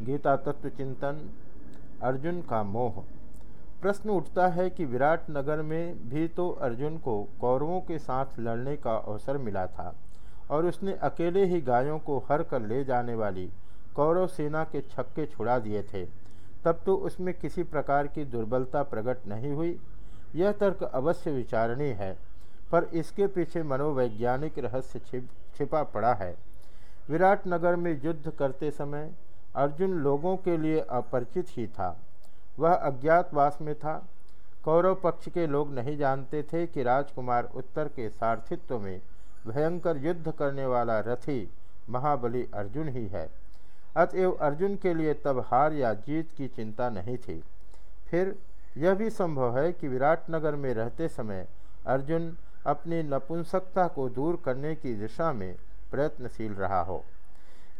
गीता तत्व चिंतन, अर्जुन का मोह। प्रश्न उठता है कि विराट नगर में भी तो अर्जुन को कौरवों के साथ लड़ने का अवसर मिला था, और उसने अकेले ही गायों को हर कर ले जाने वाली कौरव सेना के छक्के छुड़ा दिए थे। तब तो उसमें किसी प्रकार की दुर्बलता प्रकट नहीं हुई। यह तर्क अवश्य विचारणीय है, पर इसके पीछे मनोवैज्ञानिक रहस्य छिप, छिपा पड़ा है। विराट नगर में युद्ध करते समय अर्जुन लोगों के लिए अपरिचित ही था। वह अज्ञातवास में था। कौरव पक्ष के लोग नहीं जानते थे कि राजकुमार उत्तर के सारथित्व में भयंकर युद्ध करने वाला रथी महाबली अर्जुन ही है। अतएव अर्जुन के लिए तब हार या जीत की चिंता नहीं थी। फिर यह भी संभव है कि विराटनगर में रहते समय अर्जुन अपनी नपुंसकता को दूर करने की दिशा में प्रयत्नशील रहा हो।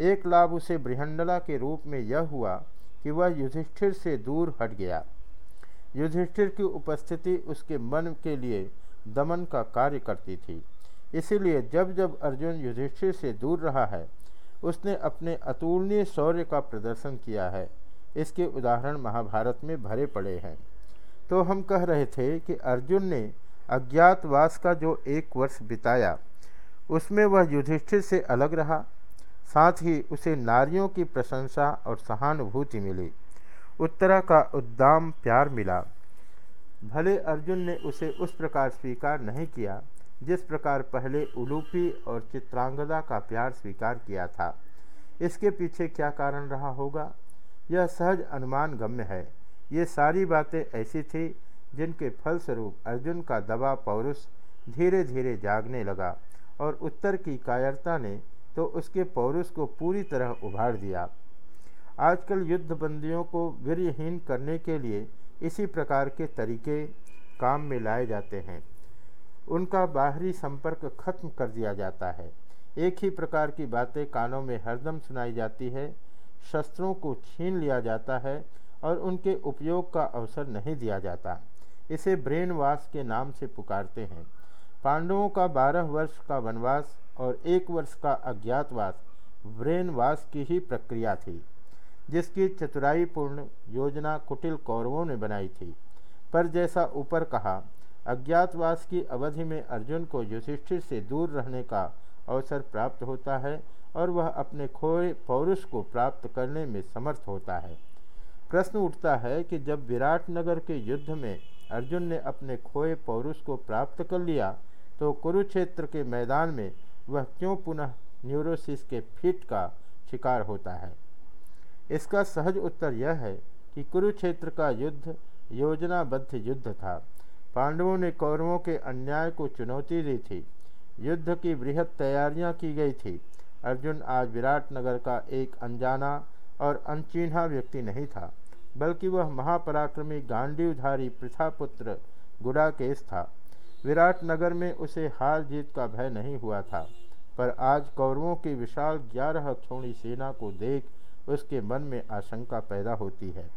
एक लाभ उसे बृहंडला के रूप में यह हुआ कि वह युधिष्ठिर से दूर हट गया। युधिष्ठिर की उपस्थिति उसके मन के लिए दमन का कार्य करती थी। इसीलिए जब जब अर्जुन युधिष्ठिर से दूर रहा है, उसने अपने अतुलनीय शौर्य का प्रदर्शन किया है। इसके उदाहरण महाभारत में भरे पड़े हैं। तो हम कह रहे थे कि अर्जुन ने अज्ञातवास का जो एक वर्ष बिताया, उसमें वह युधिष्ठिर से अलग रहा। साथ ही उसे नारियों की प्रशंसा और सहानुभूति मिली। उत्तरा का उद्दाम प्यार मिला। भले अर्जुन ने उसे उस प्रकार स्वीकार नहीं किया, जिस प्रकार पहले उलूपी और चित्रांगदा का प्यार स्वीकार किया था। इसके पीछे क्या कारण रहा होगा? यह सहज अनुमान गम्य है। ये सारी बातें ऐसी थी जिनके फलस्वरूप अर्जुन का दबा पौरुष धीरे धीरे जागने लगा और उत्तर की कायरता ने तो उसके पौरुष को पूरी तरह उभार दिया। आजकल युद्धबंदियों को वीरहीन करने के लिए इसी प्रकार के तरीके काम में लाए जाते हैं। उनका बाहरी संपर्क खत्म कर दिया जाता है। एक ही प्रकार की बातें कानों में हरदम सुनाई जाती है। शस्त्रों को छीन लिया जाता है और उनके उपयोग का अवसर नहीं दिया जाता। इसे ब्रेन वाश के नाम से पुकारते हैं। पांडवों का बारह वर्ष का वनवास और एक वर्ष का अज्ञातवास ब्रेन वाश की ही प्रक्रिया थी, जिसकी चतुराईपूर्ण योजना कुटिल कौरवों ने बनाई थी। पर जैसा ऊपर कहा, अज्ञातवास की अवधि में अर्जुन को युधिष्ठिर से दूर रहने का अवसर प्राप्त होता है और वह अपने खोए पौरुष को प्राप्त करने में समर्थ होता है। प्रश्न उठता है कि जब विराट नगर के युद्ध में अर्जुन ने अपने खोए पौरुष को प्राप्त कर लिया तो कुरुक्षेत्र के मैदान में वह क्यों पुनः न्यूरोसिस के फिट का शिकार होता है? इसका सहज उत्तर यह है कि कुरुक्षेत्र का युद्ध योजनाबद्ध युद्ध था। पांडवों ने कौरवों के अन्याय को चुनौती दी थी। युद्ध की बृहद तैयारियाँ की गई थी। अर्जुन आज विराटनगर का एक अनजाना और अनचिन्हा व्यक्ति नहीं था, बल्कि वह महापराक्रमी गांडीवधारी प्रथापुत्र गुडाकेश था। विराटनगर में उसे हार जीत का भय नहीं हुआ था, पर आज कौरवों की विशाल ग्यारह क्षोणी सेना को देख उसके मन में आशंका पैदा होती है।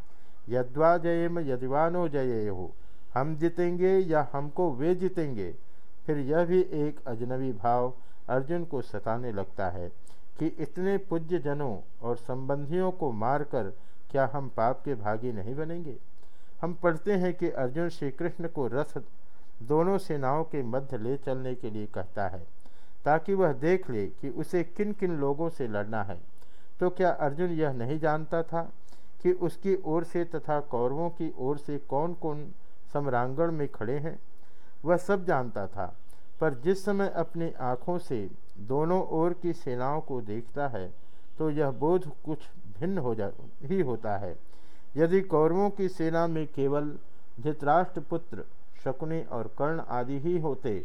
यद्वा जयेम यदिवानो जये हो हम जीतेंगे या हमको वे जीतेंगे? फिर यह भी एक अजनबी भाव अर्जुन को सताने लगता है कि इतने पूज्य जनों और संबंधियों को मारकर क्या हम पाप के भागी नहीं बनेंगे? हम पढ़ते हैं कि अर्जुन श्री कृष्ण को रथ दोनों सेनाओं के मध्य ले चलने के लिए कहता है, ताकि वह देख ले कि उसे किन किन लोगों से लड़ना है। तो क्या अर्जुन यह नहीं जानता था कि उसकी ओर से तथा कौरवों की ओर से कौन कौन सम्रांगण में खड़े हैं? वह सब जानता था, पर जिस समय अपनी आँखों से दोनों ओर की सेनाओं को देखता है तो यह बोध कुछ भिन्न हो जा, ही होता है। यदि कौरवों की सेना में केवल धृतराष्ट्रपुत्र शकुनी और कर्ण आदि ही होते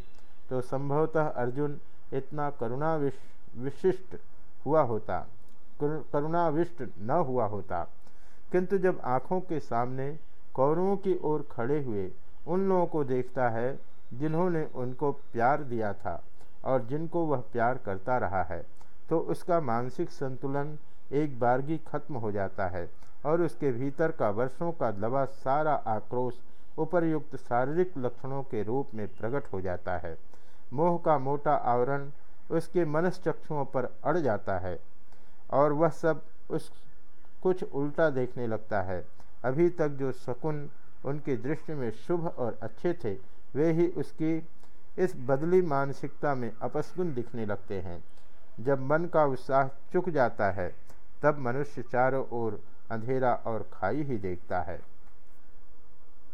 तो संभवतः अर्जुन इतना करुणा विशिष्ट हुआ होता करुणाविष्ट न हुआ होता। किंतु जब आँखों के सामने कौरवों की ओर खड़े हुए, उन लोगों को देखता है जिन्होंने उनको प्यार दिया था और जिनको वह प्यार करता रहा है तो उसका मानसिक संतुलन एक बारगी खत्म हो जाता है और उसके भीतर का वर्षों का दबा सारा आक्रोश उपरयुक्त शारीरिक लक्षणों के रूप में प्रकट हो जाता है। मोह का मोटा आवरण उसके मनस्चक्षुओं पर अड़ जाता है और वह सब उस कुछ उल्टा देखने लगता है। अभी तक जो शकुन उनकी दृष्टि में शुभ और अच्छे थे, वे ही उसकी इस बदली मानसिकता में अपस्गुन दिखने लगते हैं। जब मन का उत्साह चुक जाता है, तब मनुष्य चारों ओर अंधेरा और खाई ही देखता है।